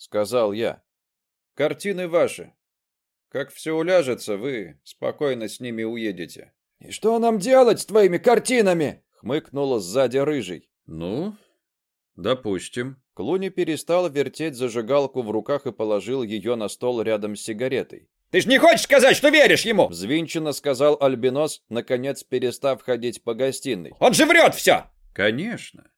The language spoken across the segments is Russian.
сказал я. Картины ваши. Как все уляжется, вы спокойно с ними уедете. И что нам делать с твоими картинами? хмыкнула сзади рыжий. Ну, допустим. Клуни перестал вертеть зажигалку в руках и положил ее на стол рядом с сигаретой. Ты ж не хочешь сказать, что веришь ему? Взвинченно сказал Альбинос, наконец перестав ходить по гостиной. Он же врет все! Конечно.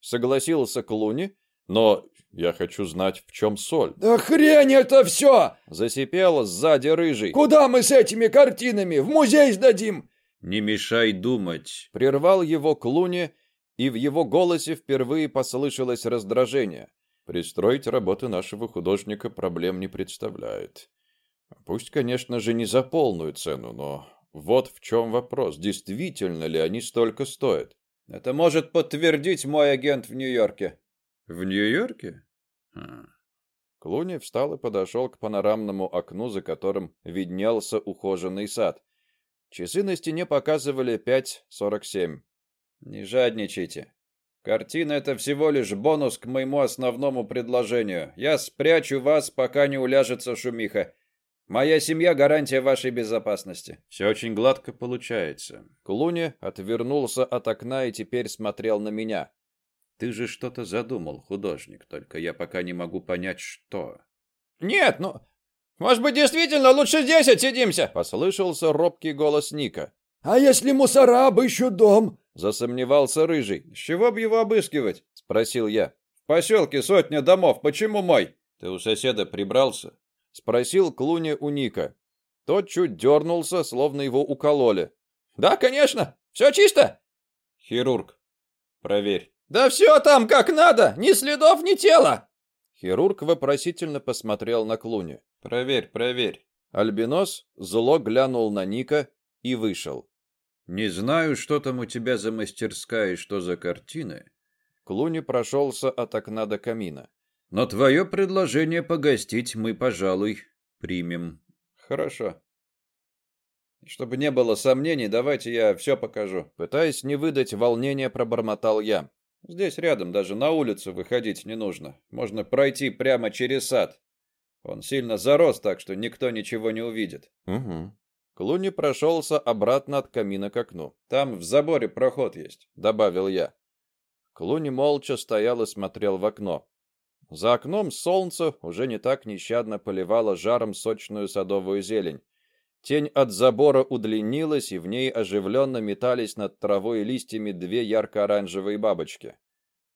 Согласился Клуни, но я хочу знать, в чем соль. Да хрень это все! Засипел сзади рыжий. Куда мы с этими картинами? В музей сдадим? Не мешай думать. Прервал его Клуни, и в его голосе впервые послышалось раздражение. Пристроить работы нашего художника проблем не представляет. Пусть, конечно же, не за полную цену, но вот в чем вопрос. Действительно ли они столько стоят? Это может подтвердить мой агент в Нью-Йорке. В Нью-Йорке? Хм. Клуни встал и подошел к панорамному окну, за которым виднелся ухоженный сад. Часы на стене показывали 5.47. Не жадничайте. Картина это всего лишь бонус к моему основному предложению. Я спрячу вас, пока не уляжется шумиха. Моя семья гарантия вашей безопасности. Все очень гладко получается. Клуни отвернулся от окна и теперь смотрел на меня. Ты же что-то задумал, художник, только я пока не могу понять, что. Нет, ну, может быть, действительно лучше здесь отсидимся? Послышался робкий голос Ника. А если мусора обыщут дом? Засомневался рыжий. С чего бы его обыскивать? Спросил я. В поселке сотня домов, почему мой? Ты у соседа прибрался? спросил Клуни у Ника. Тот чуть дернулся, словно его укололи. Да, конечно. Все чисто. Хирург, проверь. Да все там как надо, ни следов, ни тела. Хирург вопросительно посмотрел на Клуни. Проверь, проверь. Альбинос зло глянул на Ника и вышел. Не знаю, что там у тебя за мастерская и что за картины. Клуни прошелся от окна до камина. Но твое предложение погостить мы, пожалуй, примем. Хорошо. Чтобы не было сомнений, давайте я все покажу. Пытаясь не выдать волнения, пробормотал я. Здесь рядом, даже на улицу выходить не нужно. Можно пройти прямо через сад. Он сильно зарос, так что никто ничего не увидит. Угу. Клуни прошелся обратно от камина к окну. Там в заборе проход есть, добавил я. Клуни молча стоял и смотрел в окно. За окном солнце уже не так нещадно поливало жаром сочную садовую зелень. Тень от забора удлинилась, и в ней оживленно метались над травой и листьями две ярко-оранжевые бабочки.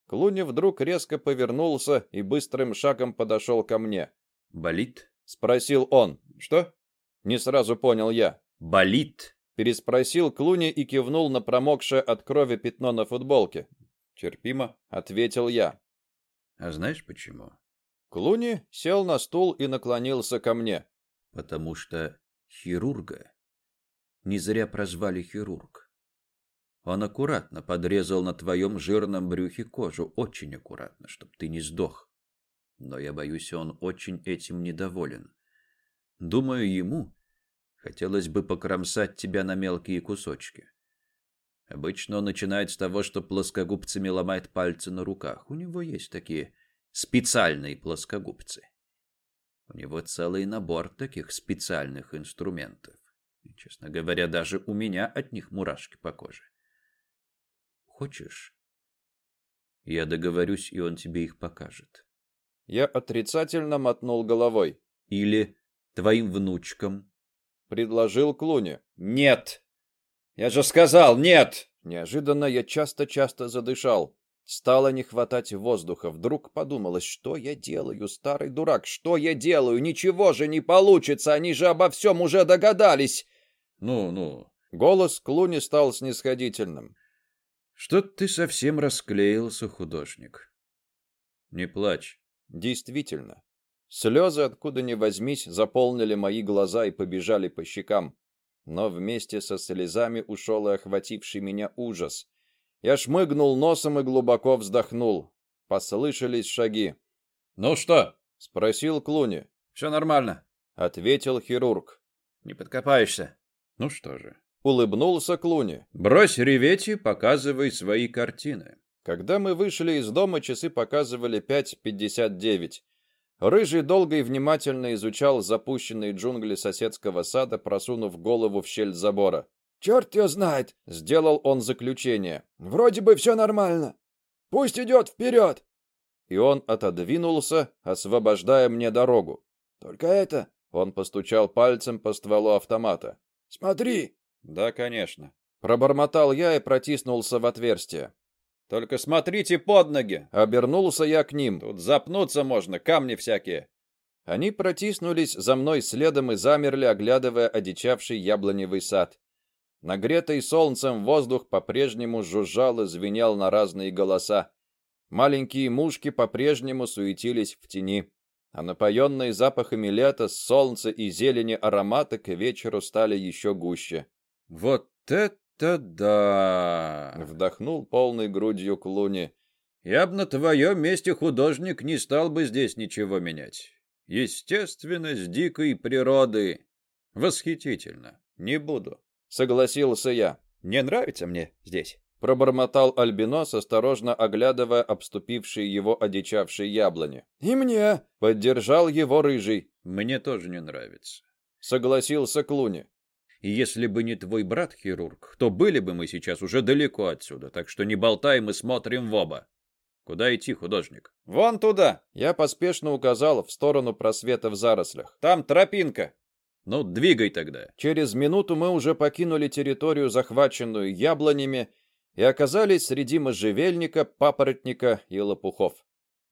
Клуни вдруг резко повернулся и быстрым шагом подошел ко мне. «Болит?» — спросил он. «Что?» — не сразу понял я. «Болит?» — переспросил Клуни и кивнул на промокшее от крови пятно на футболке. «Терпимо», — ответил я. А знаешь почему? Клуни сел на стул и наклонился ко мне. Потому что хирурга не зря прозвали хирург. Он аккуратно подрезал на твоем жирном брюхе кожу, очень аккуратно, чтобы ты не сдох. Но я боюсь, он очень этим недоволен. Думаю, ему хотелось бы покромсать тебя на мелкие кусочки. Обычно он начинает с того, что плоскогубцами ломает пальцы на руках. У него есть такие специальные плоскогубцы. У него целый набор таких специальных инструментов. И, честно говоря, даже у меня от них мурашки по коже. Хочешь? Я договорюсь, и он тебе их покажет. Я отрицательно мотнул головой. Или твоим внучкам. Предложил Клуни. Нет, я же сказал, нет. Неожиданно я часто-часто задышал. Стало не хватать воздуха. Вдруг подумалось, что я делаю, старый дурак, что я делаю? Ничего же не получится, они же обо всем уже догадались. Ну-ну. Голос Клуни стал снисходительным. Что ты совсем расклеился, художник? Не плачь. Действительно. Слезы, откуда ни возьмись, заполнили мои глаза и побежали по щекам но вместе со слезами ушел и охвативший меня ужас. Я шмыгнул носом и глубоко вздохнул. Послышались шаги. «Ну что?» — спросил Клуни. «Все нормально», — ответил хирург. «Не подкопаешься». «Ну что же?» — улыбнулся Клуни. «Брось реветь и показывай свои картины». Когда мы вышли из дома, часы показывали 5.59. Рыжий долго и внимательно изучал запущенные джунгли соседского сада, просунув голову в щель забора. «Черт ее знает!» — сделал он заключение. «Вроде бы все нормально. Пусть идет вперед!» И он отодвинулся, освобождая мне дорогу. «Только это...» — он постучал пальцем по стволу автомата. «Смотри!» «Да, конечно». Пробормотал я и протиснулся в отверстие. Только смотрите под ноги. Обернулся я к ним. Тут запнуться можно, камни всякие. Они протиснулись за мной следом и замерли, оглядывая одичавший яблоневый сад. Нагретый солнцем воздух по-прежнему жужжал и звенел на разные голоса. Маленькие мушки по-прежнему суетились в тени, а напоенные запахами лета, солнца и зелени ароматы к вечеру стали еще гуще. «Вот это да!» — вдохнул полной грудью Клуни. «Я б на твоем месте, художник, не стал бы здесь ничего менять. Естественность дикой природы. Восхитительно. Не буду». Согласился я. «Не нравится мне здесь». Пробормотал Альбинос, осторожно оглядывая обступившие его одичавшие яблони. «И мне!» — поддержал его рыжий. «Мне тоже не нравится». Согласился Клуни. И если бы не твой брат хирург, то были бы мы сейчас уже далеко отсюда, так что не болтаем и смотрим в оба. Куда идти, художник? Вон туда. Я поспешно указал в сторону просвета в зарослях. Там тропинка. Ну, двигай тогда. Через минуту мы уже покинули территорию, захваченную яблонями, и оказались среди можжевельника, папоротника и лопухов.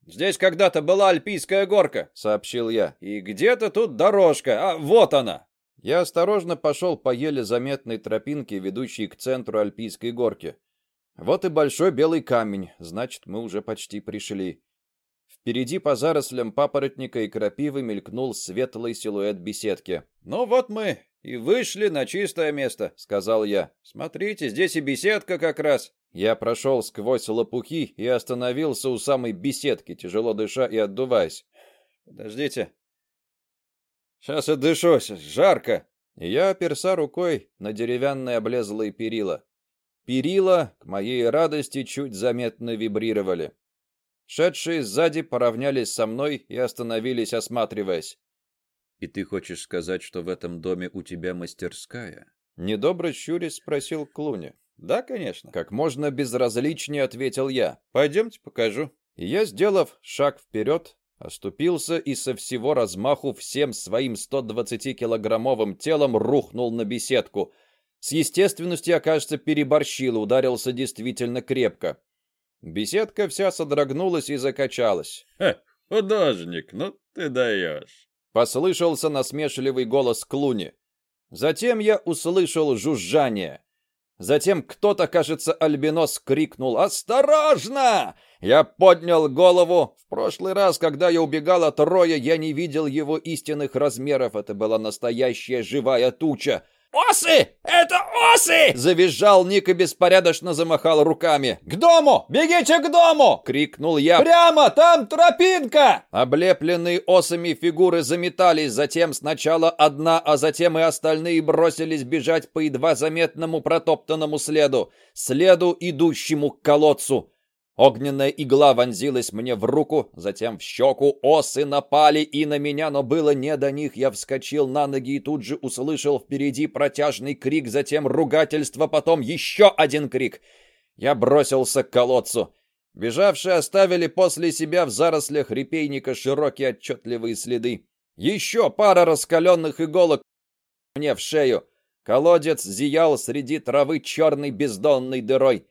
«Здесь когда-то была альпийская горка», — сообщил я. «И где-то тут дорожка. А, вот она!» Я осторожно пошел по еле заметной тропинке, ведущей к центру Альпийской горки. Вот и большой белый камень, значит, мы уже почти пришли. Впереди по зарослям папоротника и крапивы мелькнул светлый силуэт беседки. «Ну вот мы и вышли на чистое место», — сказал я. «Смотрите, здесь и беседка как раз». Я прошел сквозь лопухи и остановился у самой беседки, тяжело дыша и отдуваясь. «Подождите, Сейчас отдышусь, жарко. я оперся рукой на деревянные облезлые перила. Перила, к моей радости, чуть заметно вибрировали. Шедшие сзади поравнялись со мной и остановились, осматриваясь. «И ты хочешь сказать, что в этом доме у тебя мастерская?» Недобро щурясь спросил Клуни. «Да, конечно». Как можно безразличнее ответил я. «Пойдемте покажу». И я, сделав шаг вперед, Оступился и со всего размаху всем своим 120-килограммовым телом рухнул на беседку. С естественностью, окажется, переборщил, ударился действительно крепко. Беседка вся содрогнулась и закачалась. «Ха, художник, ну ты даешь!» Послышался насмешливый голос Клуни. Затем я услышал жужжание. Затем кто-то, кажется, альбинос крикнул «Осторожно!» Я поднял голову. В прошлый раз, когда я убегал от Роя, я не видел его истинных размеров. Это была настоящая живая туча. «Осы! Это осы!» Завизжал Ник и беспорядочно замахал руками. «К дому! Бегите к дому!» Крикнул я. «Прямо! Там тропинка!» Облепленные осами фигуры заметались. Затем сначала одна, а затем и остальные бросились бежать по едва заметному протоптанному следу. Следу, идущему к колодцу. Огненная игла вонзилась мне в руку, затем в щеку. Осы напали и на меня, но было не до них. Я вскочил на ноги и тут же услышал впереди протяжный крик, затем ругательство, потом еще один крик. Я бросился к колодцу. Бежавшие оставили после себя в зарослях репейника широкие отчетливые следы. Еще пара раскаленных иголок мне в шею. Колодец зиял среди травы черной бездонной дырой.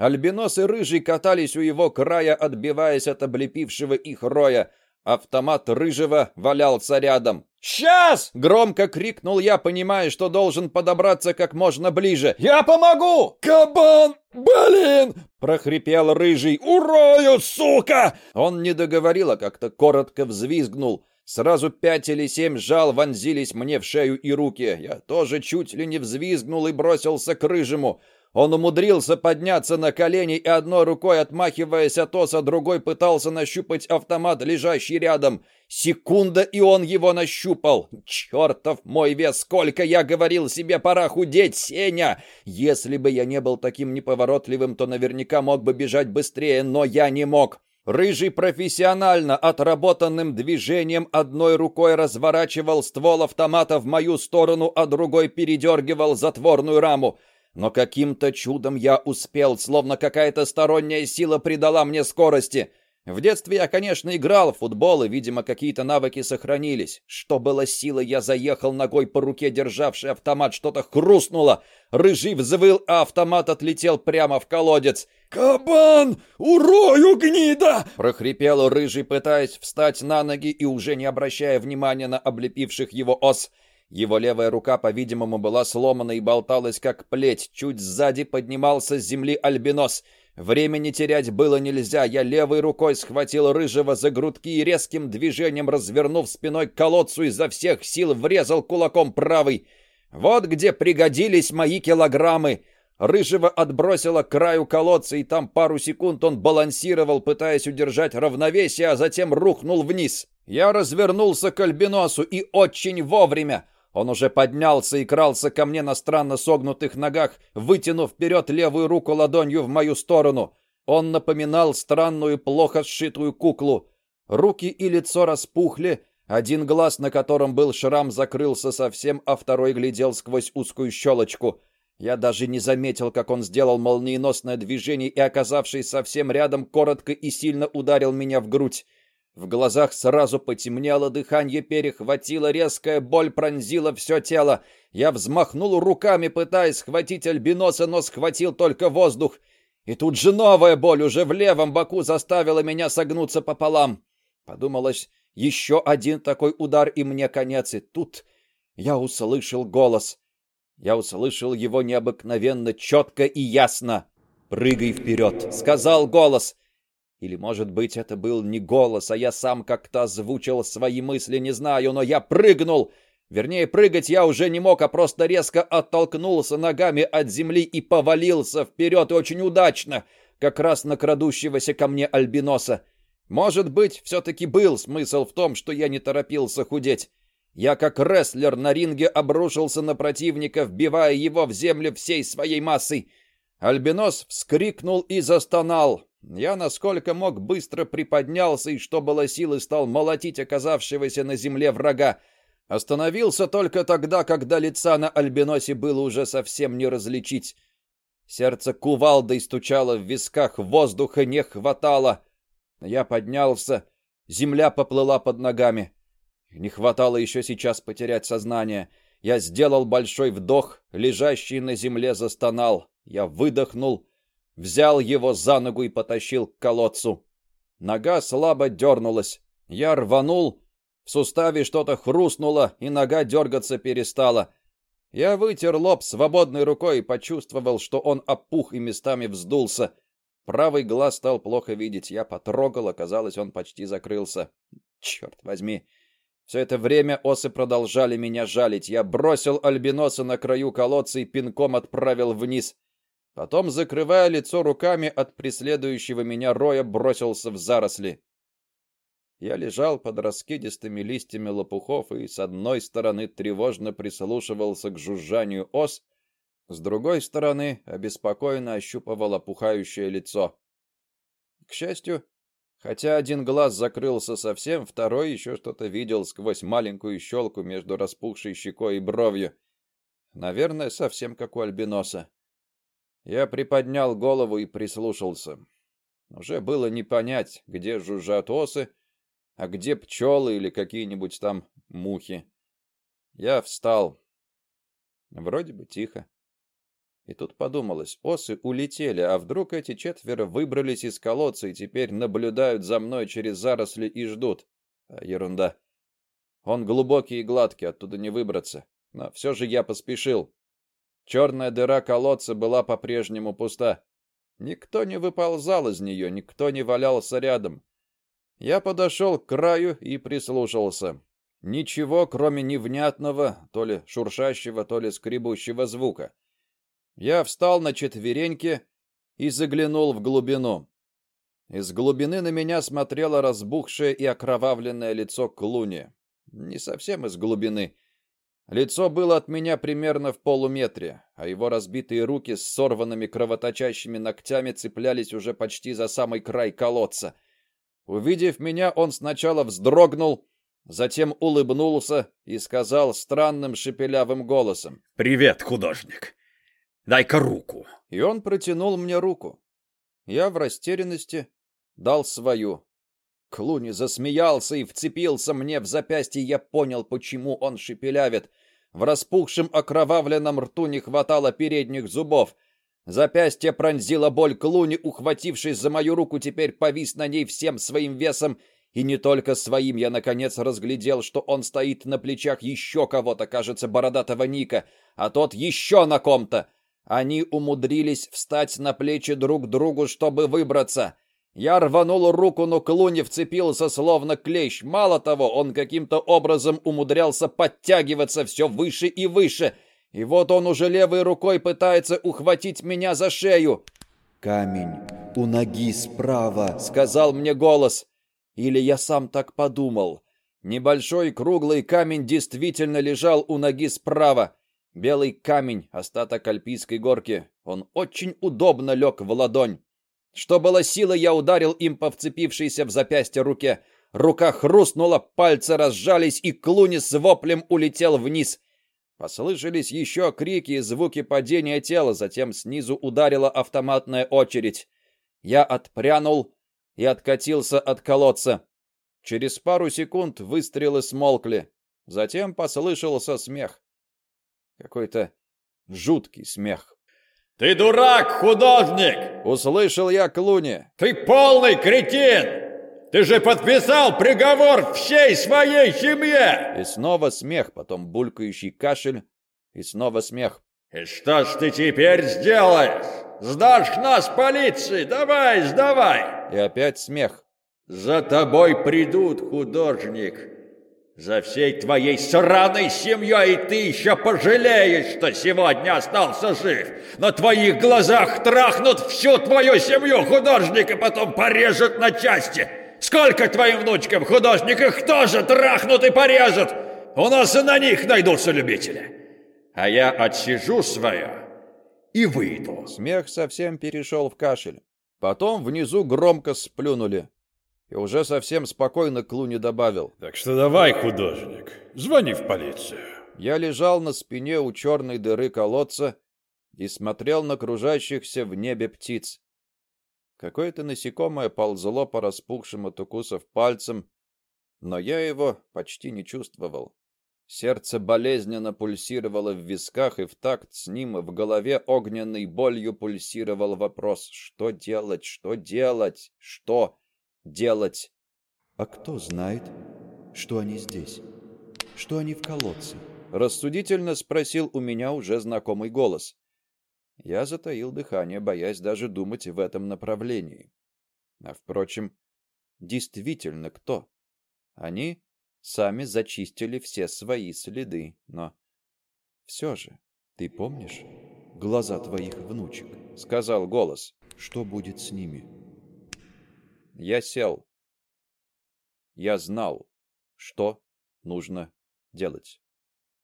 Альбинос и Рыжий катались у его края, отбиваясь от облепившего их роя. Автомат Рыжего валялся рядом. «Сейчас!» — громко крикнул я, понимая, что должен подобраться как можно ближе. «Я помогу!» «Кабан! Блин!» — прохрипел Рыжий. «Урою, сука!» Он не договорил, а как-то коротко взвизгнул. Сразу пять или семь жал вонзились мне в шею и руки. Я тоже чуть ли не взвизгнул и бросился к Рыжему. Он умудрился подняться на колени и одной рукой, отмахиваясь от оса, другой пытался нащупать автомат, лежащий рядом. Секунда, и он его нащупал. Чертов мой вес, сколько я говорил себе, пора худеть, Сеня! Если бы я не был таким неповоротливым, то наверняка мог бы бежать быстрее, но я не мог. Рыжий профессионально отработанным движением одной рукой разворачивал ствол автомата в мою сторону, а другой передергивал затворную раму. Но каким-то чудом я успел, словно какая-то сторонняя сила придала мне скорости. В детстве я, конечно, играл в футбол, и, видимо, какие-то навыки сохранились. Что было силы, я заехал ногой по руке, державший автомат, что-то хрустнуло. Рыжий взвыл, а автомат отлетел прямо в колодец. «Кабан! Урою, гнида!» — прохрипел Рыжий, пытаясь встать на ноги и уже не обращая внимания на облепивших его ос. Его левая рука, по-видимому, была сломана и болталась, как плеть. Чуть сзади поднимался с земли альбинос — Времени терять было нельзя. Я левой рукой схватил рыжего за грудки и резким движением, развернув спиной к колодцу, изо всех сил врезал кулаком правый. Вот где пригодились мои килограммы. Рыжего отбросило к краю колодца, и там пару секунд он балансировал, пытаясь удержать равновесие, а затем рухнул вниз. Я развернулся к альбиносу и очень вовремя. Он уже поднялся и крался ко мне на странно согнутых ногах, вытянув вперед левую руку ладонью в мою сторону. Он напоминал странную, плохо сшитую куклу. Руки и лицо распухли, один глаз, на котором был шрам, закрылся совсем, а второй глядел сквозь узкую щелочку. Я даже не заметил, как он сделал молниеносное движение и, оказавшись совсем рядом, коротко и сильно ударил меня в грудь. В глазах сразу потемнело, дыхание перехватило, резкая боль пронзила все тело. Я взмахнул руками, пытаясь схватить альбиноса, но схватил только воздух. И тут же новая боль уже в левом боку заставила меня согнуться пополам. Подумалось, еще один такой удар, и мне конец. И тут я услышал голос. Я услышал его необыкновенно четко и ясно. «Прыгай вперед!» — сказал голос. Или, может быть, это был не голос, а я сам как-то озвучил свои мысли, не знаю, но я прыгнул. Вернее, прыгать я уже не мог, а просто резко оттолкнулся ногами от земли и повалился вперед, очень удачно, как раз на крадущегося ко мне альбиноса. Может быть, все-таки был смысл в том, что я не торопился худеть. Я как рестлер на ринге обрушился на противника, вбивая его в землю всей своей массой. Альбинос вскрикнул и застонал. Я, насколько мог, быстро приподнялся и, что было силы, стал молотить оказавшегося на земле врага. Остановился только тогда, когда лица на альбиносе было уже совсем не различить. Сердце кувалдой стучало в висках, воздуха не хватало. Я поднялся, земля поплыла под ногами. Не хватало еще сейчас потерять сознание. Я сделал большой вдох, лежащий на земле застонал. Я выдохнул взял его за ногу и потащил к колодцу. Нога слабо дернулась. Я рванул, в суставе что-то хрустнуло, и нога дергаться перестала. Я вытер лоб свободной рукой и почувствовал, что он опух и местами вздулся. Правый глаз стал плохо видеть. Я потрогал, оказалось, он почти закрылся. Черт возьми. Все это время осы продолжали меня жалить. Я бросил альбиноса на краю колодца и пинком отправил вниз. Потом, закрывая лицо руками от преследующего меня роя, бросился в заросли. Я лежал под раскидистыми листьями лопухов и с одной стороны тревожно прислушивался к жужжанию ос, с другой стороны обеспокоенно ощупывал опухающее лицо. К счастью, хотя один глаз закрылся совсем, второй еще что-то видел сквозь маленькую щелку между распухшей щекой и бровью. Наверное, совсем как у альбиноса. Я приподнял голову и прислушался. Уже было не понять, где жужжат осы, а где пчелы или какие-нибудь там мухи. Я встал. Вроде бы тихо. И тут подумалось, осы улетели, а вдруг эти четверо выбрались из колодца и теперь наблюдают за мной через заросли и ждут. А ерунда. Он глубокий и гладкий, оттуда не выбраться. Но все же я поспешил. Черная дыра колодца была по-прежнему пуста. Никто не выползал из нее, никто не валялся рядом. Я подошел к краю и прислушался. Ничего, кроме невнятного, то ли шуршащего, то ли скребущего звука. Я встал на четвереньки и заглянул в глубину. Из глубины на меня смотрело разбухшее и окровавленное лицо Клуни. Не совсем из глубины — Лицо было от меня примерно в полуметре, а его разбитые руки с сорванными кровоточащими ногтями цеплялись уже почти за самый край колодца. Увидев меня, он сначала вздрогнул, затем улыбнулся и сказал странным шепелявым голосом. «Привет, художник! Дай-ка руку!» И он протянул мне руку. Я в растерянности дал свою. Клуни засмеялся и вцепился мне в запястье, я понял, почему он шепелявит. В распухшем окровавленном рту не хватало передних зубов. Запястье пронзила боль Клуни, ухватившись за мою руку, теперь повис на ней всем своим весом, и не только своим я, наконец, разглядел, что он стоит на плечах еще кого-то, кажется, бородатого Ника, а тот еще на ком-то. Они умудрились встать на плечи друг другу, чтобы выбраться. Я рванул руку, но Клуни вцепился словно клещ. Мало того, он каким-то образом умудрялся подтягиваться все выше и выше. И вот он уже левой рукой пытается ухватить меня за шею. «Камень у ноги справа», — сказал мне голос. Или я сам так подумал. Небольшой круглый камень действительно лежал у ноги справа. Белый камень, остаток альпийской горки. Он очень удобно лег в ладонь. Что было силы, я ударил им по вцепившейся в запястье руке. Рука хрустнула, пальцы разжались, и Клуни с воплем улетел вниз. Послышались еще крики и звуки падения тела, затем снизу ударила автоматная очередь. Я отпрянул и откатился от колодца. Через пару секунд выстрелы смолкли. Затем послышался смех. Какой-то жуткий смех. «Ты дурак, художник!» Услышал я Клуни. «Ты полный кретин! Ты же подписал приговор всей своей семье!» И снова смех, потом булькающий кашель, и снова смех. «И что ж ты теперь сделаешь? Сдашь нас полиции? Давай, сдавай!» И опять смех. «За тобой придут, художник!» За всей твоей сраной семьей ты еще пожалеешь, что сегодня остался жив. На твоих глазах трахнут всю твою семью художника, потом порежут на части. Сколько твоим внучкам художников тоже трахнут и порежут? У нас и на них найдутся любители. А я отсижу свое и выйду. Смех совсем перешел в кашель. Потом внизу громко сплюнули. И уже совсем спокойно Клуни добавил. «Так что давай, художник, звони в полицию». Я лежал на спине у черной дыры колодца и смотрел на кружащихся в небе птиц. Какое-то насекомое ползло по распухшим от укусов пальцам, но я его почти не чувствовал. Сердце болезненно пульсировало в висках, и в такт с ним в голове огненной болью пульсировал вопрос «Что делать? Что делать? Что?» Делать. А кто знает, что они здесь? Что они в колодце? Рассудительно спросил у меня уже знакомый голос. Я затаил дыхание, боясь даже думать в этом направлении. А впрочем, действительно кто? Они сами зачистили все свои следы, но все же, ты помнишь глаза твоих внучек? сказал голос. Что будет с ними? Я сел. Я знал, что нужно делать.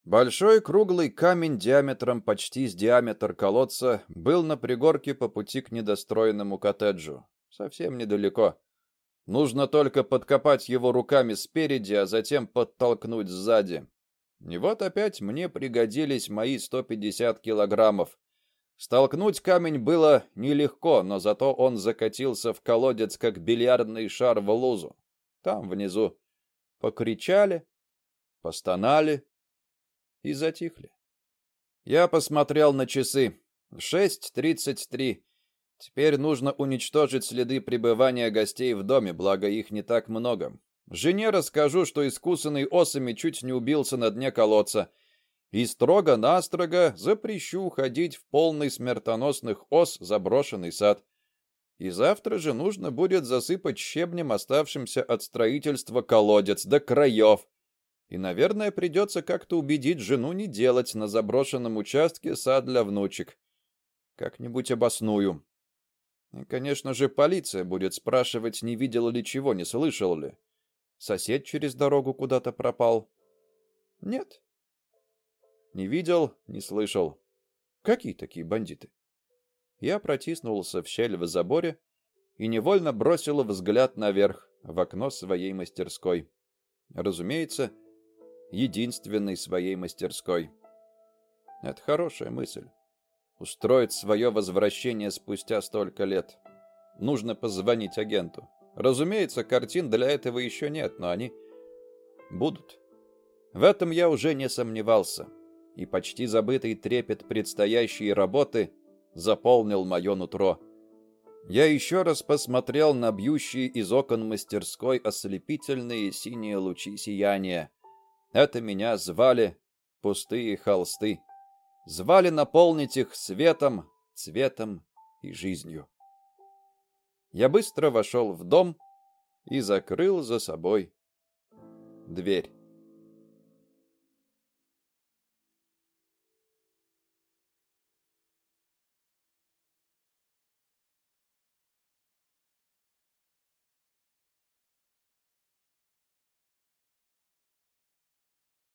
Большой круглый камень диаметром почти с диаметр колодца был на пригорке по пути к недостроенному коттеджу. Совсем недалеко. Нужно только подкопать его руками спереди, а затем подтолкнуть сзади. И вот опять мне пригодились мои 150 килограммов. Столкнуть камень было нелегко, но зато он закатился в колодец, как бильярдный шар в лузу. Там внизу покричали, постонали и затихли. Я посмотрел на часы. Шесть тридцать три. Теперь нужно уничтожить следы пребывания гостей в доме, благо их не так много. Жене расскажу, что искусанный осами чуть не убился на дне колодца — и строго-настрого запрещу ходить в полный смертоносных ос заброшенный сад. И завтра же нужно будет засыпать щебнем оставшимся от строительства колодец до краев. И, наверное, придется как-то убедить жену не делать на заброшенном участке сад для внучек. Как-нибудь обосную. И, конечно же, полиция будет спрашивать, не видел ли чего, не слышал ли. Сосед через дорогу куда-то пропал. Нет, не видел, не слышал. Какие такие бандиты? Я протиснулся в щель в заборе и невольно бросил взгляд наверх. в окно своей мастерской. Разумеется, единственной своей мастерской. Это хорошая мысль. Устроить свое возвращение спустя столько лет. Нужно позвонить агенту. Разумеется, картин для этого еще нет, но они будут. В этом я уже не сомневался, и почти забытый трепет предстоящей работы заполнил мое нутро. Я еще раз посмотрел на бьющие из окон мастерской ослепительные синие лучи сияния. Это меня звали пустые холсты. Звали наполнить их светом, цветом и жизнью. Я быстро вошел в дом и закрыл за собой дверь.